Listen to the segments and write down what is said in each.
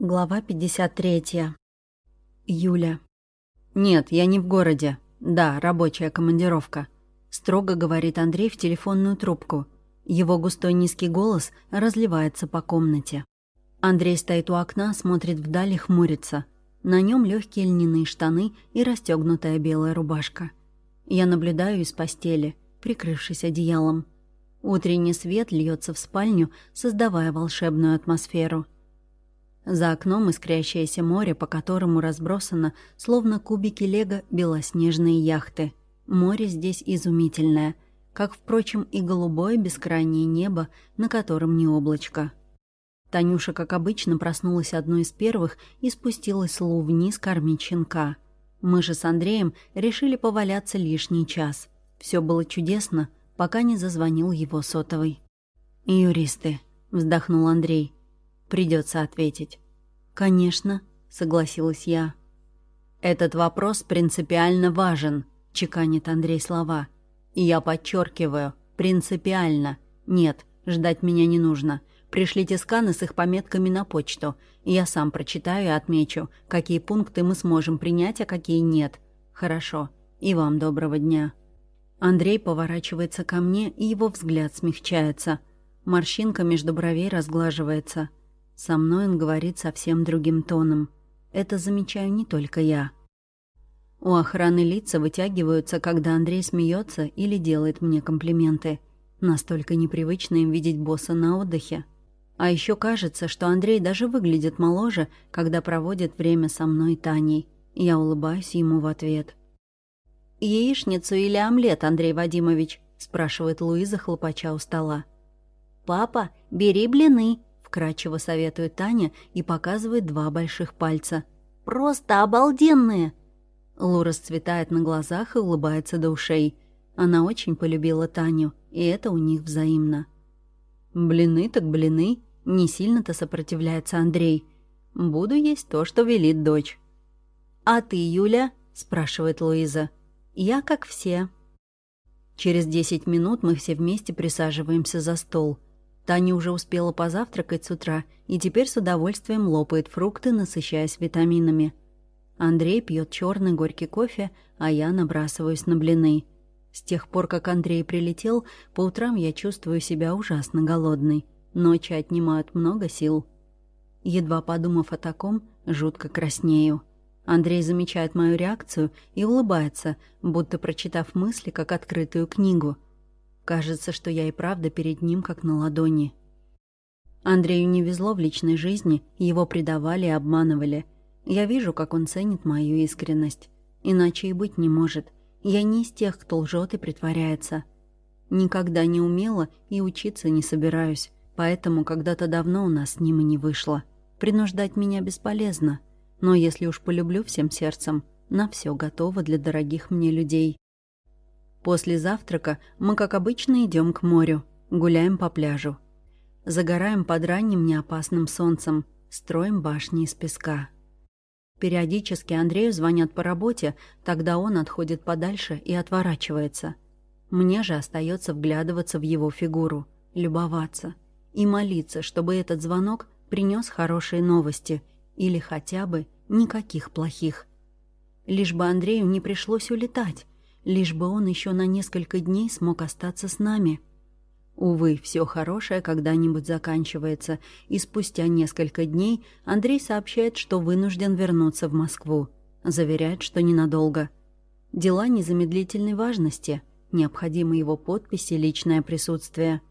Глава 53. Юля. «Нет, я не в городе. Да, рабочая командировка», — строго говорит Андрей в телефонную трубку. Его густой низкий голос разливается по комнате. Андрей стоит у окна, смотрит вдаль и хмурится. На нем легкие льняные штаны и расстегнутая белая рубашка. Я наблюдаю из постели, прикрывшись одеялом. Утренний свет льется в спальню, создавая волшебную атмосферу — за окном искрящееся море, по которому разбросано, словно кубики лего, белоснежные яхты. Море здесь изумительное, как, впрочем, и голубое бескрайнее небо, на котором не облачко. Танюша, как обычно, проснулась одной из первых и спустилась Лу вниз кормить щенка. Мы же с Андреем решили поваляться лишний час. Все было чудесно, пока не зазвонил его сотовый. «Юристы», — вздохнул Андрей, — Придется ответить. «Конечно», — согласилась я. «Этот вопрос принципиально важен», — чеканит Андрей слова. «И я подчеркиваю, принципиально. Нет, ждать меня не нужно. Пришлите сканы с их пометками на почту. Я сам прочитаю и отмечу, какие пункты мы сможем принять, а какие нет. Хорошо. И вам доброго дня». Андрей поворачивается ко мне, и его взгляд смягчается. Морщинка между бровей разглаживается. Со мной он говорит совсем другим тоном. Это замечаю не только я. У охраны лица вытягиваются, когда Андрей смеется или делает мне комплименты. Настолько непривычно им видеть босса на отдыхе. А еще кажется, что Андрей даже выглядит моложе, когда проводит время со мной и Таней. Я улыбаюсь ему в ответ. «Яичницу или омлет, Андрей Вадимович?» – спрашивает Луиза, хлопача у стола. «Папа, бери блины», Вкрадчиво советует Таня и показывает два больших пальца. «Просто обалденные!» Лу расцветает на глазах и улыбается до ушей. Она очень полюбила Таню, и это у них взаимно. «Блины так блины», — не сильно-то сопротивляется Андрей. «Буду есть то, что велит дочь». «А ты, Юля?» — спрашивает Луиза. «Я как все». Через десять минут мы все вместе присаживаемся за стол — Таня уже успела позавтракать с утра и теперь с удовольствием лопает фрукты, насыщаясь витаминами. Андрей пьет черный горький кофе, а я набрасываюсь на блины. С тех пор, как Андрей прилетел, по утрам я чувствую себя ужасно голодной. Ночи отнимают много сил. Едва подумав о таком, жутко краснею. Андрей замечает мою реакцию и улыбается, будто прочитав мысли как открытую книгу — Кажется, что я и правда перед ним как на ладони. Андрею не везло в личной жизни, его предавали и обманывали. Я вижу, как он ценит мою искренность. Иначе и быть не может. Я не из тех, кто лжет и притворяется. Никогда не умела и учиться не собираюсь, поэтому когда-то давно у нас с ним и не вышло. Принуждать меня бесполезно. Но если уж полюблю всем сердцем, на все готово для дорогих мне людей. После завтрака мы, как обычно, идем к морю, гуляем по пляжу. Загораем под ранним неопасным солнцем, строим башни из песка. Периодически Андрею звонят по работе, тогда он отходит подальше и отворачивается. Мне же остается вглядываться в его фигуру, любоваться и молиться, чтобы этот звонок принес хорошие новости или хотя бы никаких плохих. Лишь бы Андрею не пришлось улетать, лишь бы он еще на несколько дней смог остаться с нами. Увы, все хорошее когда-нибудь заканчивается, и спустя несколько дней Андрей сообщает, что вынужден вернуться в Москву. Заверяет, что ненадолго. Дела незамедлительной важности, необходимы его подпись и личное присутствие.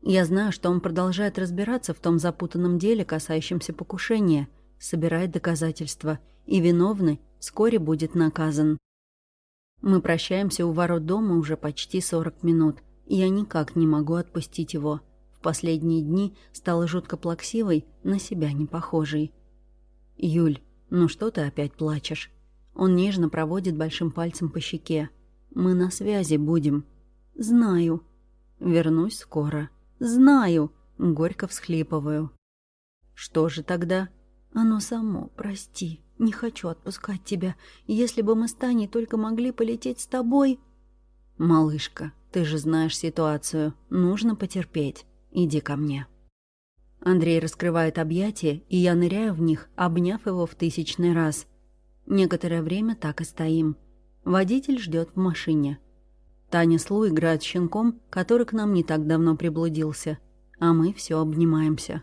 Я знаю, что он продолжает разбираться в том запутанном деле, касающемся покушения, собирает доказательства, и виновный вскоре будет наказан. Мы прощаемся у ворот дома уже почти 40 минут, я никак не могу отпустить его. В последние дни стала жутко плаксивой, на себя не похожей. «Юль, ну что ты опять плачешь?» Он нежно проводит большим пальцем по щеке. «Мы на связи будем». «Знаю». «Вернусь скоро». «Знаю». Горько всхлипываю. «Что же тогда?» «Оно само, прости». Не хочу отпускать тебя. Если бы мы с Таней только могли полететь с тобой...» «Малышка, ты же знаешь ситуацию. Нужно потерпеть. Иди ко мне». Андрей раскрывает объятия, и я ныряю в них, обняв его в тысячный раз. Некоторое время так и стоим. Водитель ждет в машине. Таня с Лу играют щенком, который к нам не так давно приблудился, а мы все обнимаемся.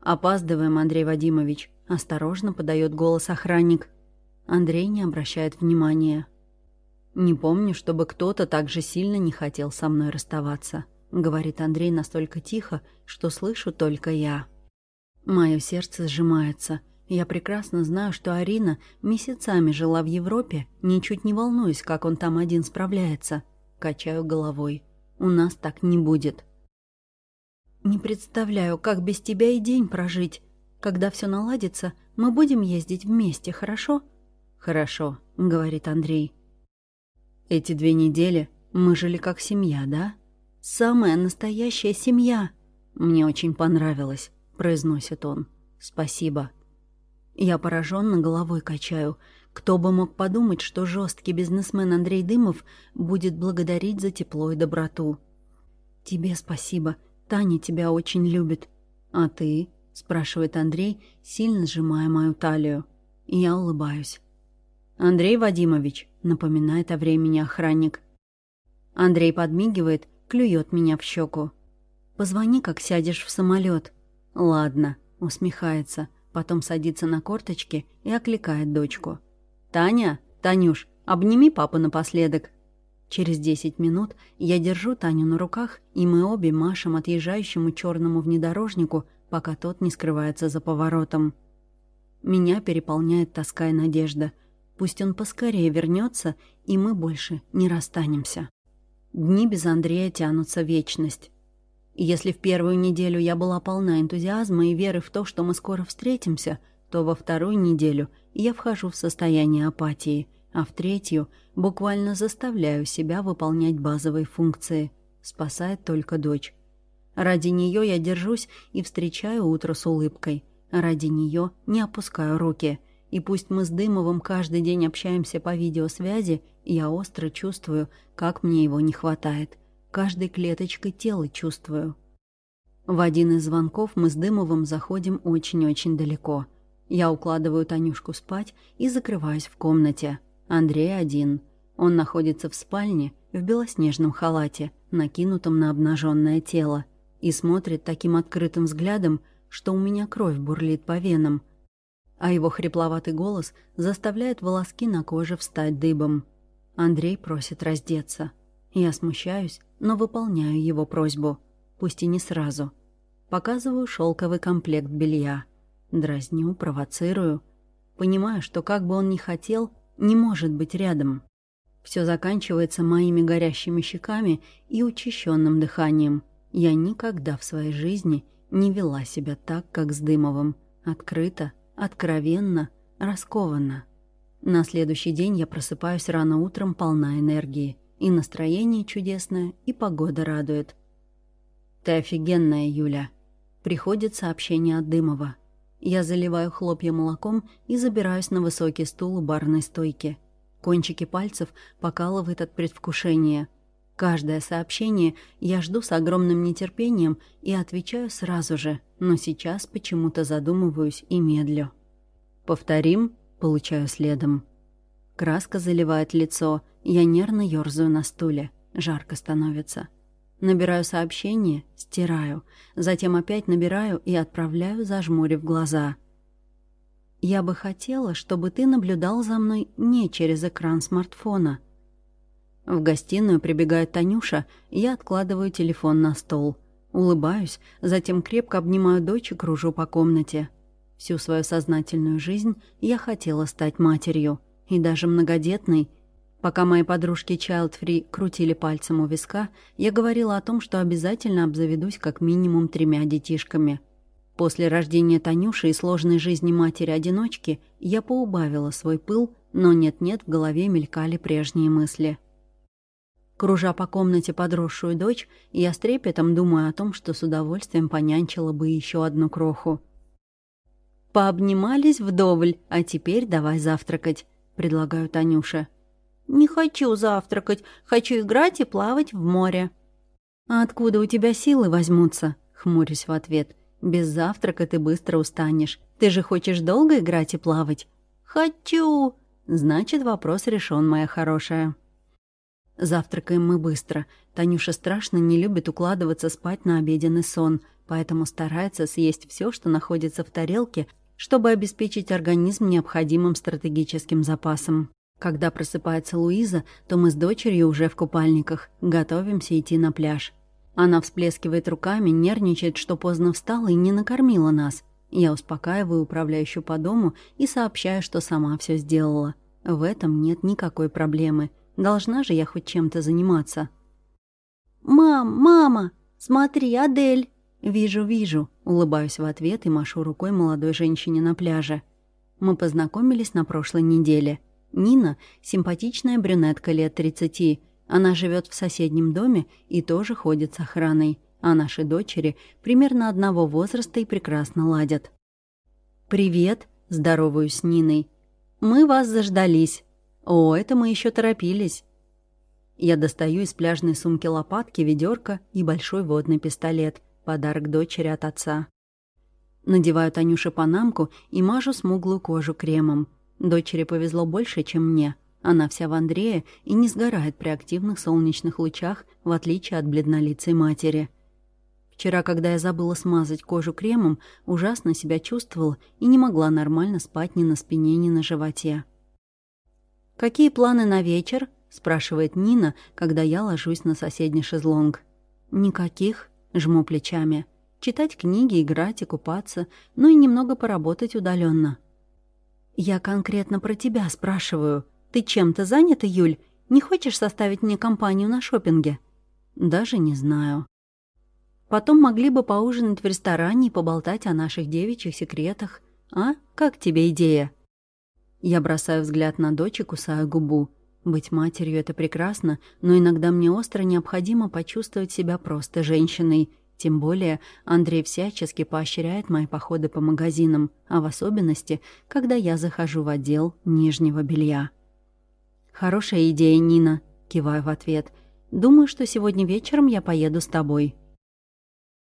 «Опаздываем, Андрей Вадимович», — осторожно подает голос охранник. Андрей не обращает внимания. «Не помню, чтобы кто-то так же сильно не хотел со мной расставаться», — говорит Андрей настолько тихо, что слышу только я. Мое сердце сжимается. Я прекрасно знаю, что Арина месяцами жила в Европе, ничуть не волнуюсь, как он там один справляется. Качаю головой. У нас так не будет. «Не представляю, как без тебя и день прожить. Когда все наладится, мы будем ездить вместе, хорошо?» «Хорошо», — говорит Андрей. Эти две недели мы жили как семья, да? Самая настоящая семья. Мне очень понравилось, произносит он. Спасибо. Я пораженно головой качаю. Кто бы мог подумать, что жесткий бизнесмен Андрей Дымов будет благодарить за тепло и доброту. Тебе спасибо. Таня тебя очень любит. А ты? Спрашивает Андрей, сильно сжимая мою талию. я улыбаюсь. «Андрей Вадимович», — напоминает о времени охранник. Андрей подмигивает, клюет меня в щеку. «Позвони, как сядешь в самолет. «Ладно», — усмехается, потом садится на корточки и окликает дочку. «Таня, Танюш, обними папу напоследок». Через десять минут я держу Таню на руках, и мы обе машем отъезжающему черному внедорожнику, пока тот не скрывается за поворотом. Меня переполняет тоска и надежда — Пусть он поскорее вернется, и мы больше не расстанемся. Дни без Андрея тянутся вечность. если в первую неделю я была полна энтузиазма и веры в то, что мы скоро встретимся, то во вторую неделю я вхожу в состояние апатии, а в третью буквально заставляю себя выполнять базовые функции. Спасает только дочь. Ради нее я держусь и встречаю утро с улыбкой. Ради нее не опускаю руки — и пусть мы с Дымовым каждый день общаемся по видеосвязи, я остро чувствую, как мне его не хватает. Каждой клеточкой тела чувствую. В один из звонков мы с Дымовым заходим очень-очень далеко. Я укладываю Танюшку спать и закрываюсь в комнате. Андрей один. Он находится в спальне, в белоснежном халате, накинутом на обнаженное тело, и смотрит таким открытым взглядом, что у меня кровь бурлит по венам, а его хрипловатый голос заставляет волоски на коже встать дыбом. Андрей просит раздеться. Я смущаюсь, но выполняю его просьбу, пусть и не сразу. Показываю шелковый комплект белья. Дразню, провоцирую. Понимаю, что как бы он ни хотел, не может быть рядом. Все заканчивается моими горящими щеками и учащенным дыханием. Я никогда в своей жизни не вела себя так, как с Дымовым. Открыто, откровенно, раскованно. На следующий день я просыпаюсь рано утром полна энергии. И настроение чудесное, и погода радует. «Ты офигенная, Юля!» Приходит сообщение от Дымова. Я заливаю хлопья молоком и забираюсь на высокий стул у барной стойки. Кончики пальцев покалывает от предвкушения. Каждое сообщение я жду с огромным нетерпением и отвечаю сразу же, но сейчас почему-то задумываюсь и медлю. «Повторим?» — получаю следом. Краска заливает лицо, я нервно ёрзаю на стуле. Жарко становится. Набираю сообщение, стираю, затем опять набираю и отправляю, зажмурив глаза. «Я бы хотела, чтобы ты наблюдал за мной не через экран смартфона», в гостиную прибегает Танюша, и я откладываю телефон на стол. Улыбаюсь, затем крепко обнимаю дочь и кружу по комнате. Всю свою сознательную жизнь я хотела стать матерью, и даже многодетной. Пока мои подружки Child Free крутили пальцем у виска, я говорила о том, что обязательно обзаведусь как минимум тремя детишками. После рождения Танюши и сложной жизни матери-одиночки я поубавила свой пыл, но нет-нет, в голове мелькали прежние мысли — Кружа по комнате подросшую дочь, я с трепетом думаю о том, что с удовольствием понянчила бы еще одну кроху. «Пообнимались вдоволь, а теперь давай завтракать», — предлагаю Танюша. «Не хочу завтракать, хочу играть и плавать в море». «А откуда у тебя силы возьмутся?» — хмурюсь в ответ. Без завтрака ты быстро устанешь. Ты же хочешь долго играть и плавать?» «Хочу!» «Значит, вопрос решен, моя хорошая». Завтракаем мы быстро. Танюша страшно не любит укладываться спать на обеденный сон, поэтому старается съесть все, что находится в тарелке, чтобы обеспечить организм необходимым стратегическим запасом. Когда просыпается Луиза, то мы с дочерью уже в купальниках, готовимся идти на пляж. Она всплескивает руками, нервничает, что поздно встала и не накормила нас. Я успокаиваю управляющую по дому и сообщаю, что сама все сделала. В этом нет никакой проблемы. Должна же я хоть чем-то заниматься. «Мам, мама, смотри, Адель!» «Вижу, вижу», — улыбаюсь в ответ и машу рукой молодой женщине на пляже. Мы познакомились на прошлой неделе. Нина — симпатичная брюнетка лет 30. Она живет в соседнем доме и тоже ходит с охраной. А наши дочери примерно одного возраста и прекрасно ладят. «Привет», — здороваюсь с Ниной. «Мы вас заждались». «О, это мы еще торопились». Я достаю из пляжной сумки лопатки, ведерко и большой водный пистолет — Подарок дочери от отца. Надеваю Танюше панамку и мажу смуглую кожу кремом. Дочери повезло больше, чем мне. Она вся в Андрее и не сгорает при активных солнечных лучах, в отличие от бледнолицей матери. Вчера, когда я забыла смазать кожу кремом, ужасно себя чувствовала и не могла нормально спать ни на спине, ни на животе. «Какие планы на вечер?» — спрашивает Нина, когда я ложусь на соседний шезлонг. «Никаких», Жму плечами. Читать книги, играть и купаться, ну и немного поработать удаленно. «Я конкретно про тебя спрашиваю. Ты чем-то занята, Юль? Не хочешь составить мне компанию на шопинге? «Даже не знаю». Потом могли бы поужинать в ресторане и поболтать о наших девичьих секретах. А? Как тебе идея?» Я бросаю взгляд на дочь и кусаю губу. Быть матерью — это прекрасно, но иногда мне остро необходимо почувствовать себя просто женщиной. Тем более Андрей всячески поощряет мои походы по магазинам, а в особенности, когда я захожу в отдел нижнего белья. «Хорошая идея, Нина», — киваю в ответ. «Думаю, что сегодня вечером я поеду с тобой».